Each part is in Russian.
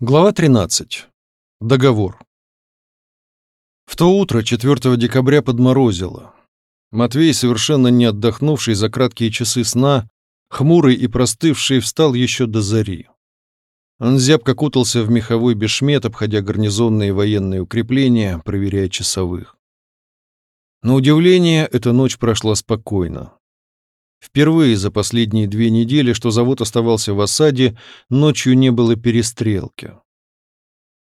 Глава 13. Договор. В то утро, 4 декабря, подморозило. Матвей, совершенно не отдохнувший за краткие часы сна, хмурый и простывший, встал еще до зари. Он зябко кутался в меховой бешмет, обходя гарнизонные военные укрепления, проверяя часовых. На удивление, эта ночь прошла спокойно. Впервые за последние две недели, что завод оставался в осаде, ночью не было перестрелки.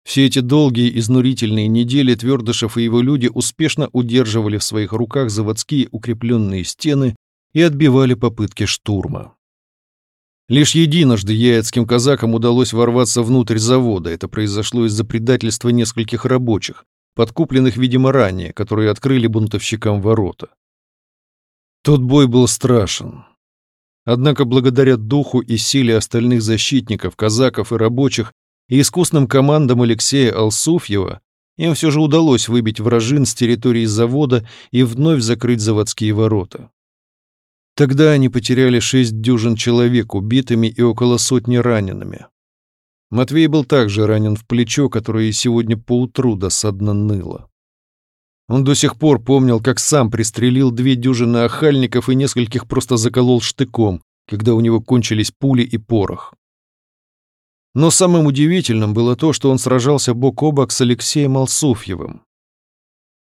Все эти долгие изнурительные недели Твердышев и его люди успешно удерживали в своих руках заводские укрепленные стены и отбивали попытки штурма. Лишь единожды яицким казакам удалось ворваться внутрь завода. Это произошло из-за предательства нескольких рабочих, подкупленных, видимо, ранее, которые открыли бунтовщикам ворота. Тот бой был страшен. Однако благодаря духу и силе остальных защитников, казаков и рабочих и искусным командам Алексея Алсуфьева им все же удалось выбить вражин с территории завода и вновь закрыть заводские ворота. Тогда они потеряли шесть дюжин человек убитыми и около сотни ранеными. Матвей был также ранен в плечо, которое сегодня поутру досадно ныло. Он до сих пор помнил, как сам пристрелил две дюжины охальников и нескольких просто заколол штыком, когда у него кончились пули и порох. Но самым удивительным было то, что он сражался бок о бок с Алексеем Алсуфьевым.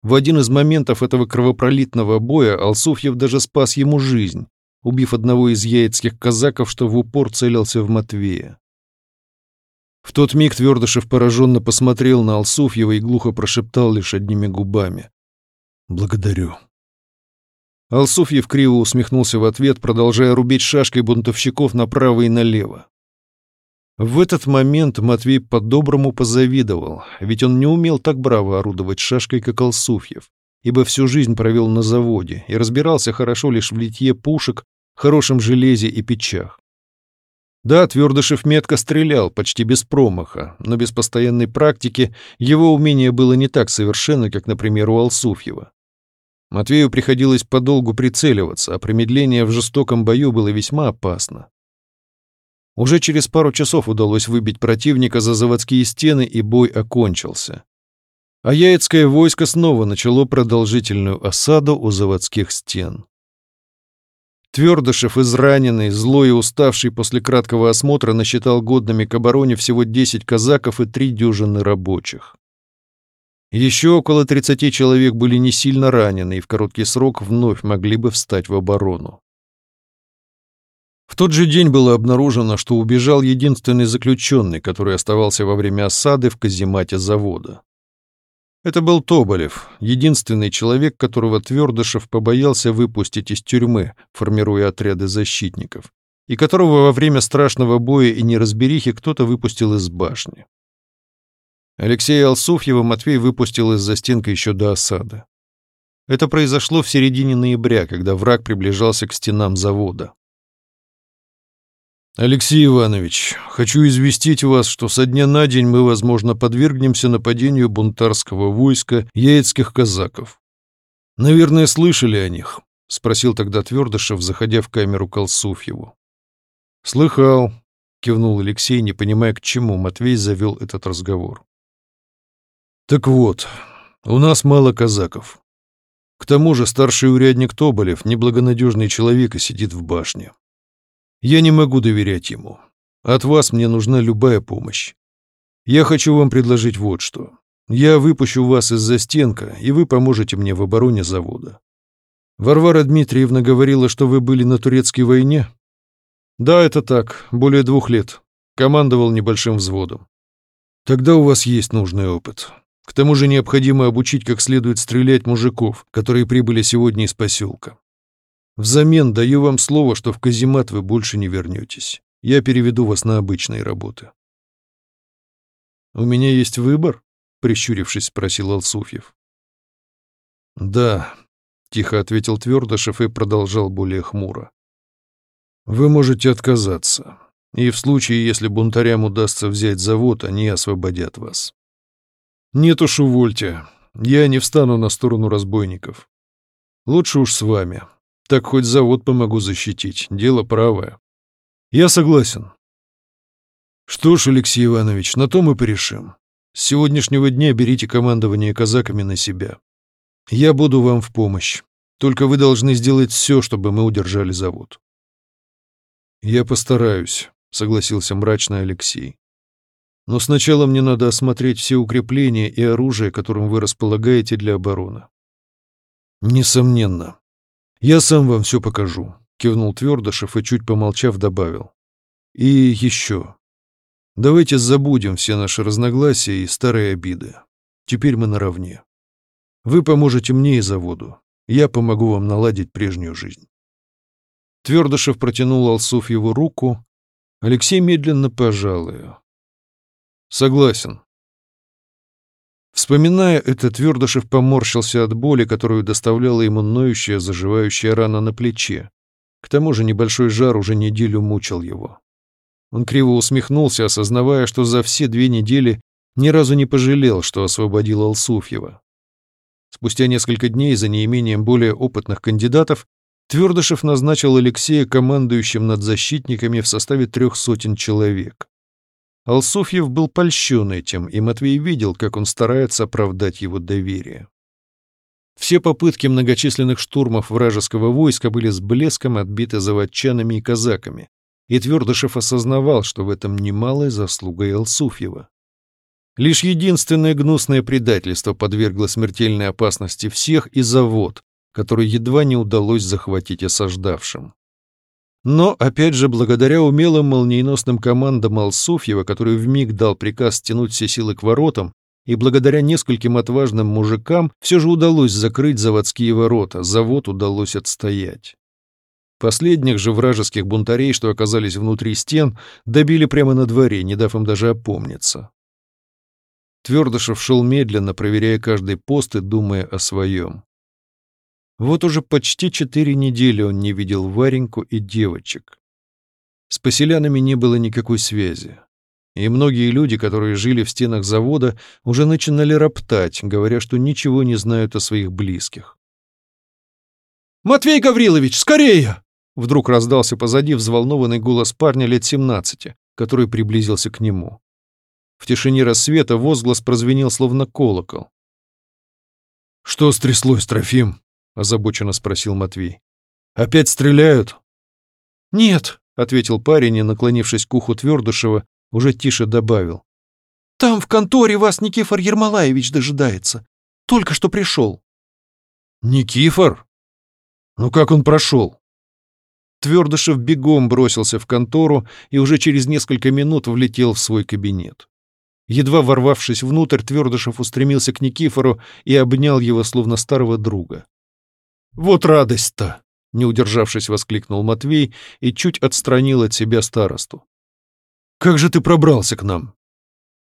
В один из моментов этого кровопролитного боя Алсуфьев даже спас ему жизнь, убив одного из яицких казаков, что в упор целился в Матвея. В тот миг Твердышев пораженно посмотрел на Алсуфьева и глухо прошептал лишь одними губами. «Благодарю». Алсуфьев криво усмехнулся в ответ, продолжая рубить шашкой бунтовщиков направо и налево. В этот момент Матвей по-доброму позавидовал, ведь он не умел так браво орудовать шашкой, как Алсуфьев, ибо всю жизнь провел на заводе и разбирался хорошо лишь в литье пушек, хорошем железе и печах. Да, Твердышев метко стрелял, почти без промаха, но без постоянной практики его умение было не так совершенно, как, например, у Алсуфьева. Матвею приходилось подолгу прицеливаться, а промедление в жестоком бою было весьма опасно. Уже через пару часов удалось выбить противника за заводские стены, и бой окончился. А яицкое войско снова начало продолжительную осаду у заводских стен. Твердышев, израненный, злой и уставший после краткого осмотра, насчитал годными к обороне всего 10 казаков и три дюжины рабочих. Еще около 30 человек были не сильно ранены и в короткий срок вновь могли бы встать в оборону. В тот же день было обнаружено, что убежал единственный заключенный, который оставался во время осады в каземате завода. Это был Тоболев, единственный человек, которого Твердышев побоялся выпустить из тюрьмы, формируя отряды защитников, и которого во время страшного боя и неразберихи кто-то выпустил из башни. Алексея Алсуфьева Матвей выпустил из застенка еще до осады. Это произошло в середине ноября, когда враг приближался к стенам завода. «Алексей Иванович, хочу известить вас, что со дня на день мы, возможно, подвергнемся нападению бунтарского войска яицких казаков. Наверное, слышали о них?» — спросил тогда Твердышев, заходя в камеру к Алсуфьеву. «Слыхал», — кивнул Алексей, не понимая, к чему Матвей завел этот разговор. Так вот, у нас мало казаков. К тому же старший урядник Тоболев неблагонадежный человек и сидит в башне. Я не могу доверять ему. От вас мне нужна любая помощь. Я хочу вам предложить вот что. Я выпущу вас из застенка, и вы поможете мне в обороне завода. Варвара Дмитриевна говорила, что вы были на турецкой войне? Да, это так, более двух лет. Командовал небольшим взводом. Тогда у вас есть нужный опыт. К тому же необходимо обучить как следует стрелять мужиков, которые прибыли сегодня из поселка. Взамен даю вам слово, что в каземат вы больше не вернетесь. Я переведу вас на обычные работы. «У меня есть выбор?» — прищурившись, спросил Алсуфьев. «Да», — тихо ответил Твердышев и продолжал более хмуро. «Вы можете отказаться, и в случае, если бунтарям удастся взять завод, они освободят вас. Нет уж, увольте. Я не встану на сторону разбойников. Лучше уж с вами. Так хоть завод помогу защитить. Дело правое. Я согласен. Что ж, Алексей Иванович, на то мы порешим. С сегодняшнего дня берите командование казаками на себя. Я буду вам в помощь. Только вы должны сделать все, чтобы мы удержали завод. Я постараюсь, согласился мрачно Алексей. Но сначала мне надо осмотреть все укрепления и оружие, которым вы располагаете для обороны. Несомненно. Я сам вам все покажу, кивнул Твердышев и, чуть помолчав, добавил. И еще. Давайте забудем все наши разногласия и старые обиды. Теперь мы наравне. Вы поможете мне и заводу. Я помогу вам наладить прежнюю жизнь. Твердышев протянул Алсуфьеву руку. Алексей медленно пожал ее. Согласен. Вспоминая это, Твердышев поморщился от боли, которую доставляла ему ноющая, заживающая рана на плече. К тому же небольшой жар уже неделю мучил его. Он криво усмехнулся, осознавая, что за все две недели ни разу не пожалел, что освободил Алсуфьева. Спустя несколько дней, за неимением более опытных кандидатов, Твердышев назначил Алексея командующим над защитниками в составе трех сотен человек. Алсуфьев был польщен этим, и Матвей видел, как он старается оправдать его доверие. Все попытки многочисленных штурмов вражеского войска были с блеском отбиты заводчанами и казаками, и Твердышев осознавал, что в этом немалая заслуга Алсуфьева. Лишь единственное гнусное предательство подвергло смертельной опасности всех и завод, который едва не удалось захватить осаждавшим. Но, опять же, благодаря умелым молниеносным командам Алсуфьева, который вмиг дал приказ стянуть все силы к воротам, и благодаря нескольким отважным мужикам все же удалось закрыть заводские ворота, завод удалось отстоять. Последних же вражеских бунтарей, что оказались внутри стен, добили прямо на дворе, не дав им даже опомниться. Твердышев шел медленно, проверяя каждый пост и думая о своем. Вот уже почти четыре недели он не видел Вареньку и девочек. С поселянами не было никакой связи. И многие люди, которые жили в стенах завода, уже начинали роптать, говоря, что ничего не знают о своих близких. «Матвей Гаврилович, скорее!» Вдруг раздался позади взволнованный голос парня лет семнадцати, который приблизился к нему. В тишине рассвета возглас прозвенел словно колокол. «Что стряслось, Трофим?» — озабоченно спросил Матвей. «Опять стреляют?» «Нет», — ответил парень и, наклонившись к уху Твердышева, уже тише добавил. «Там в конторе вас Никифор Ермолаевич дожидается. Только что пришел». «Никифор? Ну как он прошел?» Твердышев бегом бросился в контору и уже через несколько минут влетел в свой кабинет. Едва ворвавшись внутрь, Твердышев устремился к Никифору и обнял его, словно старого друга. «Вот радость-то!» — не удержавшись, воскликнул Матвей и чуть отстранил от себя старосту. «Как же ты пробрался к нам?»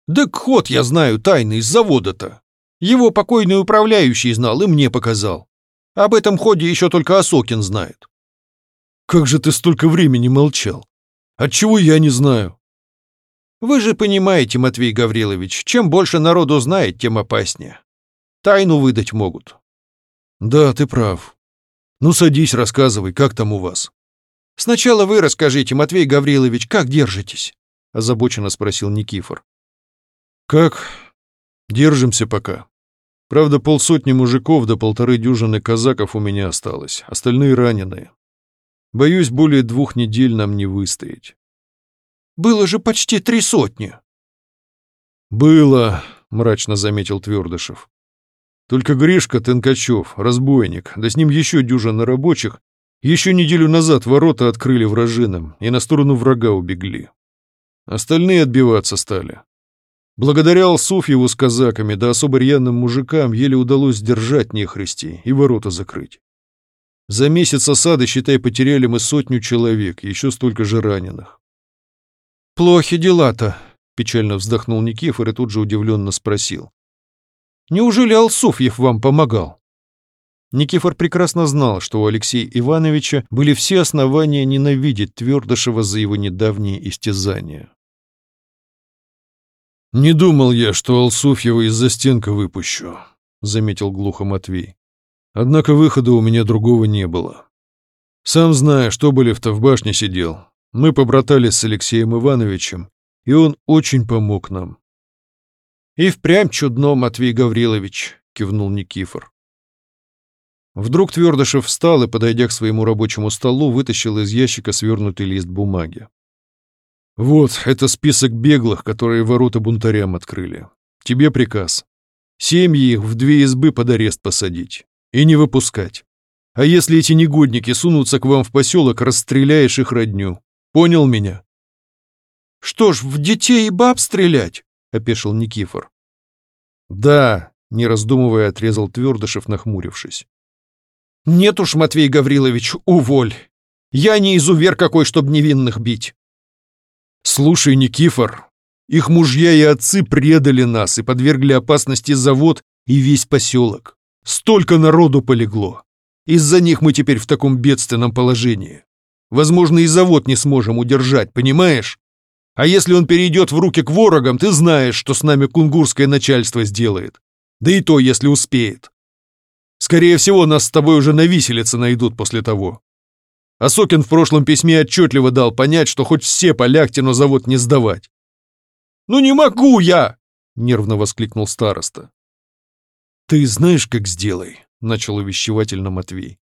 «Да ход я знаю тайный из завода-то. Его покойный управляющий знал и мне показал. Об этом ходе еще только Осокин знает». «Как же ты столько времени молчал? Отчего я не знаю?» «Вы же понимаете, Матвей Гаврилович, чем больше народу знает, тем опаснее. Тайну выдать могут». «Да, ты прав. Ну, садись, рассказывай, как там у вас?» «Сначала вы расскажите, Матвей Гаврилович, как держитесь?» — озабоченно спросил Никифор. «Как? Держимся пока. Правда, полсотни мужиков до полторы дюжины казаков у меня осталось, остальные раненые. Боюсь, более двух недель нам не выстоять». «Было же почти три сотни». «Было», — мрачно заметил Твердышев. Только Гришка Тенкачев, разбойник, да с ним еще дюжина рабочих, еще неделю назад ворота открыли вражинам и на сторону врага убегли. Остальные отбиваться стали. Благодаря Алсуфьеву с казаками да особо рьяным мужикам еле удалось сдержать нехристи и ворота закрыть. За месяц осады, считай, потеряли мы сотню человек, еще столько же раненых. «Плохи дела-то», — печально вздохнул Никифор и тут же удивленно спросил. Неужели Алсуфьев вам помогал?» Никифор прекрасно знал, что у Алексея Ивановича были все основания ненавидеть Твердышева за его недавние истязания. «Не думал я, что Алсуфьева из-за стенка выпущу», — заметил глухо Матвей. «Однако выхода у меня другого не было. Сам зная, что Болев-то в башне сидел, мы побратались с Алексеем Ивановичем, и он очень помог нам. «И впрямь чудно, Матвей Гаврилович», — кивнул Никифор. Вдруг Твердышев встал и, подойдя к своему рабочему столу, вытащил из ящика свернутый лист бумаги. «Вот, это список беглых, которые ворота бунтарям открыли. Тебе приказ. Семьи в две избы под арест посадить и не выпускать. А если эти негодники сунутся к вам в поселок, расстреляешь их родню. Понял меня?» «Что ж, в детей и баб стрелять?» — опешил Никифор. «Да», — не раздумывая, отрезал Твердышев, нахмурившись. «Нет уж, Матвей Гаврилович, уволь. Я не изувер какой, чтоб невинных бить». «Слушай, Никифор, их мужья и отцы предали нас и подвергли опасности завод и весь поселок. Столько народу полегло. Из-за них мы теперь в таком бедственном положении. Возможно, и завод не сможем удержать, понимаешь? А если он перейдет в руки к ворогам, ты знаешь, что с нами кунгурское начальство сделает. Да и то, если успеет. Скорее всего, нас с тобой уже на виселице найдут после того. Осокин в прошлом письме отчетливо дал понять, что хоть все по но завод не сдавать. «Ну не могу я!» — нервно воскликнул староста. «Ты знаешь, как сделай?» — начал увещевательно Матвей.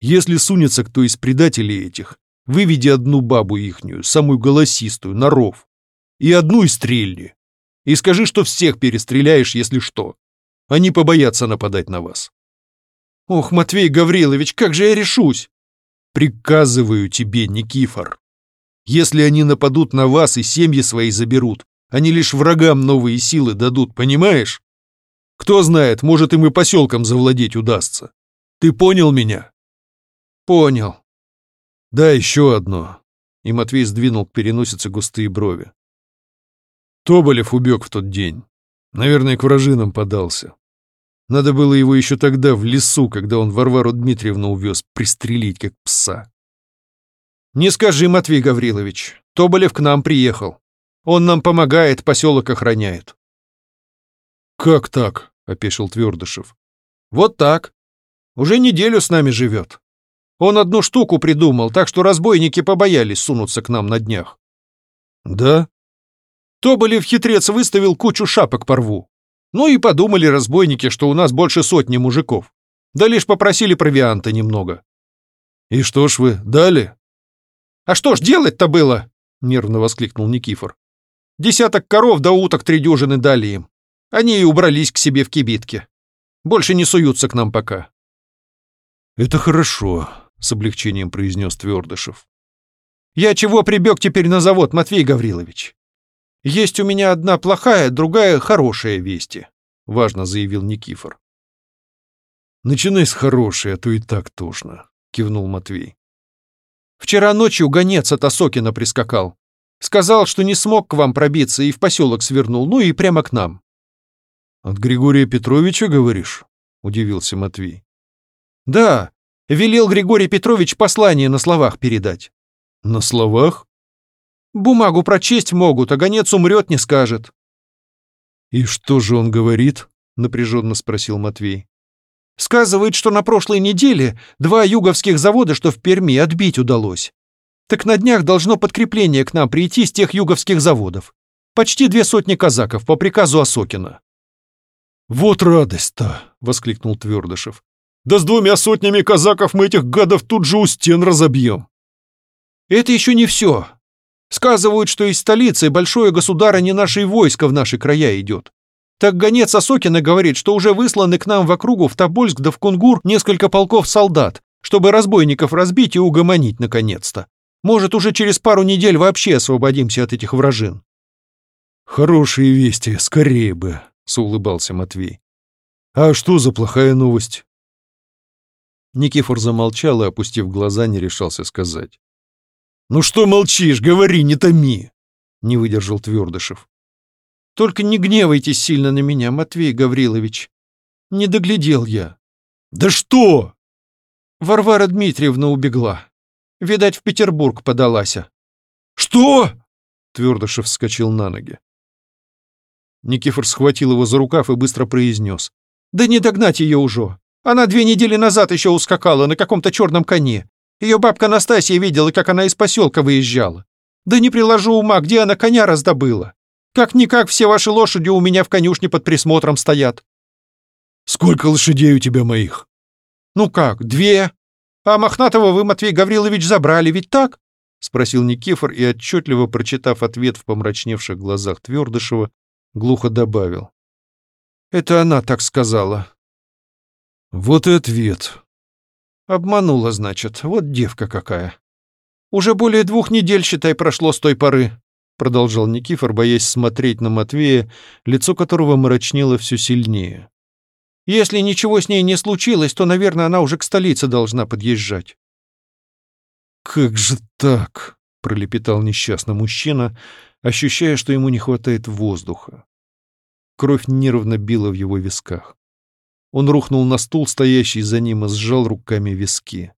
«Если сунется кто из предателей этих, выведи одну бабу ихнюю, самую голосистую, на ров, и одну и стрельни. И скажи, что всех перестреляешь, если что. Они побоятся нападать на вас». «Ох, Матвей Гаврилович, как же я решусь?» «Приказываю тебе, Никифор. Если они нападут на вас и семьи свои заберут, они лишь врагам новые силы дадут, понимаешь? Кто знает, может им и поселком завладеть удастся. Ты понял меня? Понял. Да, еще одно. И Матвей сдвинул к переносице густые брови. Тоболев убег в тот день. Наверное, к вражинам подался. Надо было его еще тогда в лесу, когда он Варвару Дмитриевну увез, пристрелить, как пса. «Не скажи, Матвей Гаврилович, Тоболев к нам приехал. Он нам помогает, поселок охраняет». «Как так?» — опешил Твердышев. «Вот так. Уже неделю с нами живет. Он одну штуку придумал, так что разбойники побоялись сунуться к нам на днях». «Да?» Тоболев хитрец выставил кучу шапок по рву. Ну и подумали разбойники, что у нас больше сотни мужиков. Да лишь попросили провианта немного. «И что ж вы, дали?» «А что ж делать-то было?» — нервно воскликнул Никифор. Десяток коров да уток три дюжины дали им. Они и убрались к себе в кибитке. Больше не суются к нам пока. «Это хорошо», — с облегчением произнес Твердышев. «Я чего прибег теперь на завод, Матвей Гаврилович? Есть у меня одна плохая, другая хорошая вести», — важно заявил Никифор. «Начинай с хорошей, а то и так тошно», — кивнул Матвей. «Вчера ночью гонец от Осокина прискакал. Сказал, что не смог к вам пробиться и в поселок свернул, ну и прямо к нам. От Григория Петровича, говоришь? Удивился Матвей. Да, велел Григорий Петрович послание на словах передать. На словах? Бумагу прочесть могут, а гонец умрет, не скажет. И что же он говорит? Напряженно спросил Матвей. Сказывает, что на прошлой неделе два юговских завода, что в Перми, отбить удалось. Так на днях должно подкрепление к нам прийти с тех юговских заводов. Почти две сотни казаков по приказу Осокина. «Вот радость-то!» — воскликнул Твердышев. «Да с двумя сотнями казаков мы этих гадов тут же у стен разобьем!» «Это еще не все. Сказывают, что из столицы большое государыне нашей войско в наши края идет. Так гонец Осокина говорит, что уже высланы к нам в округу в Тобольск да в Кунгур несколько полков солдат, чтобы разбойников разбить и угомонить наконец-то. Может, уже через пару недель вообще освободимся от этих вражин». «Хорошие вести, скорее бы», — соулыбался Матвей. «А что за плохая новость?» Никифор замолчал и, опустив глаза, не решался сказать. «Ну что молчишь? Говори, не томи!» — не выдержал Твердышев. «Только не гневайтесь сильно на меня, Матвей Гаврилович. Не доглядел я». «Да что?» Варвара Дмитриевна убегла. Видать, в Петербург подалась. «Что?» Твердышев вскочил на ноги. Никифор схватил его за рукав и быстро произнес. «Да не догнать ее уже. Она две недели назад еще ускакала на каком-то черном коне. Ее бабка Настасья видела, как она из поселка выезжала. Да не приложу ума, где она коня раздобыла. Как-никак все ваши лошади у меня в конюшне под присмотром стоят. Сколько лошадей у тебя моих? Ну как, две? А Мохнатого вы, Матвей Гаврилович, забрали, ведь так? Спросил Никифор и, отчетливо прочитав ответ в помрачневших глазах Твердышева, глухо добавил. Это она так сказала. Вот и ответ. Обманула, значит, вот девка какая. Уже более двух недель, считай, прошло с той поры, продолжал Никифор, боясь смотреть на Матвея, лицо которого мрачнело все сильнее. Если ничего с ней не случилось, то, наверное, она уже к столице должна подъезжать. «Как же так?» — пролепетал несчастный мужчина, ощущая, что ему не хватает воздуха. Кровь нервно била в его висках. Он рухнул на стул, стоящий за ним, и сжал руками виски.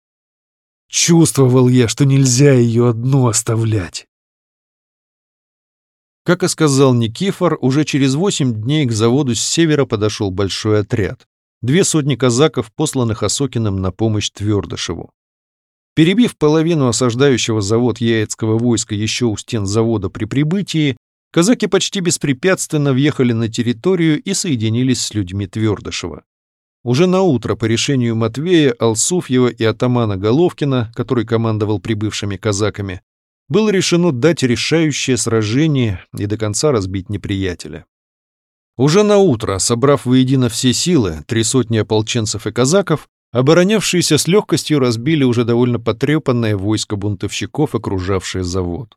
«Чувствовал я, что нельзя ее одну оставлять!» Как и сказал Никифор, уже через восемь дней к заводу с севера подошел большой отряд. Две сотни казаков, посланных Осокиным на помощь Твердышеву. Перебив половину осаждающего завод Яицкого войска еще у стен завода при прибытии, казаки почти беспрепятственно въехали на территорию и соединились с людьми Твердышева. Уже на утро по решению Матвея, Алсуфьева и атамана Головкина, который командовал прибывшими казаками, было решено дать решающее сражение и до конца разбить неприятеля. Уже на утро, собрав воедино все силы, три сотни ополченцев и казаков, оборонявшиеся с легкостью разбили уже довольно потрепанное войско бунтовщиков, окружавшее завод.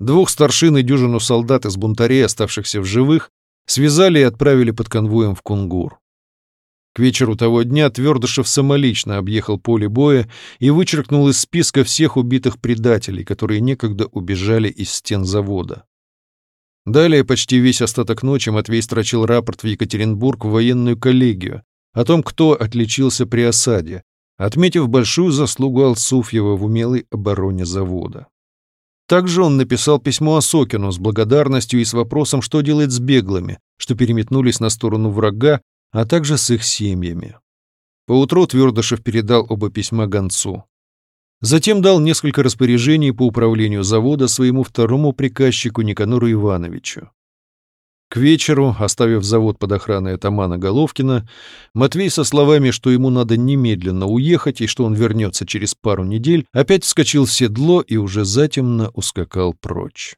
Двух старшин и дюжину солдат из бунтарей, оставшихся в живых, связали и отправили под конвоем в Кунгур. К вечеру того дня Твердышев самолично объехал поле боя и вычеркнул из списка всех убитых предателей, которые некогда убежали из стен завода. Далее почти весь остаток ночи Матвей строчил рапорт в Екатеринбург в военную коллегию о том, кто отличился при осаде, отметив большую заслугу Алсуфьева в умелой обороне завода. Также он написал письмо Осокину с благодарностью и с вопросом, что делать с беглыми, что переметнулись на сторону врага а также с их семьями. Поутру Твердышев передал оба письма гонцу. Затем дал несколько распоряжений по управлению завода своему второму приказчику Никанору Ивановичу. К вечеру, оставив завод под охраной атамана Головкина, Матвей со словами, что ему надо немедленно уехать и что он вернется через пару недель, опять вскочил в седло и уже затемно ускакал прочь.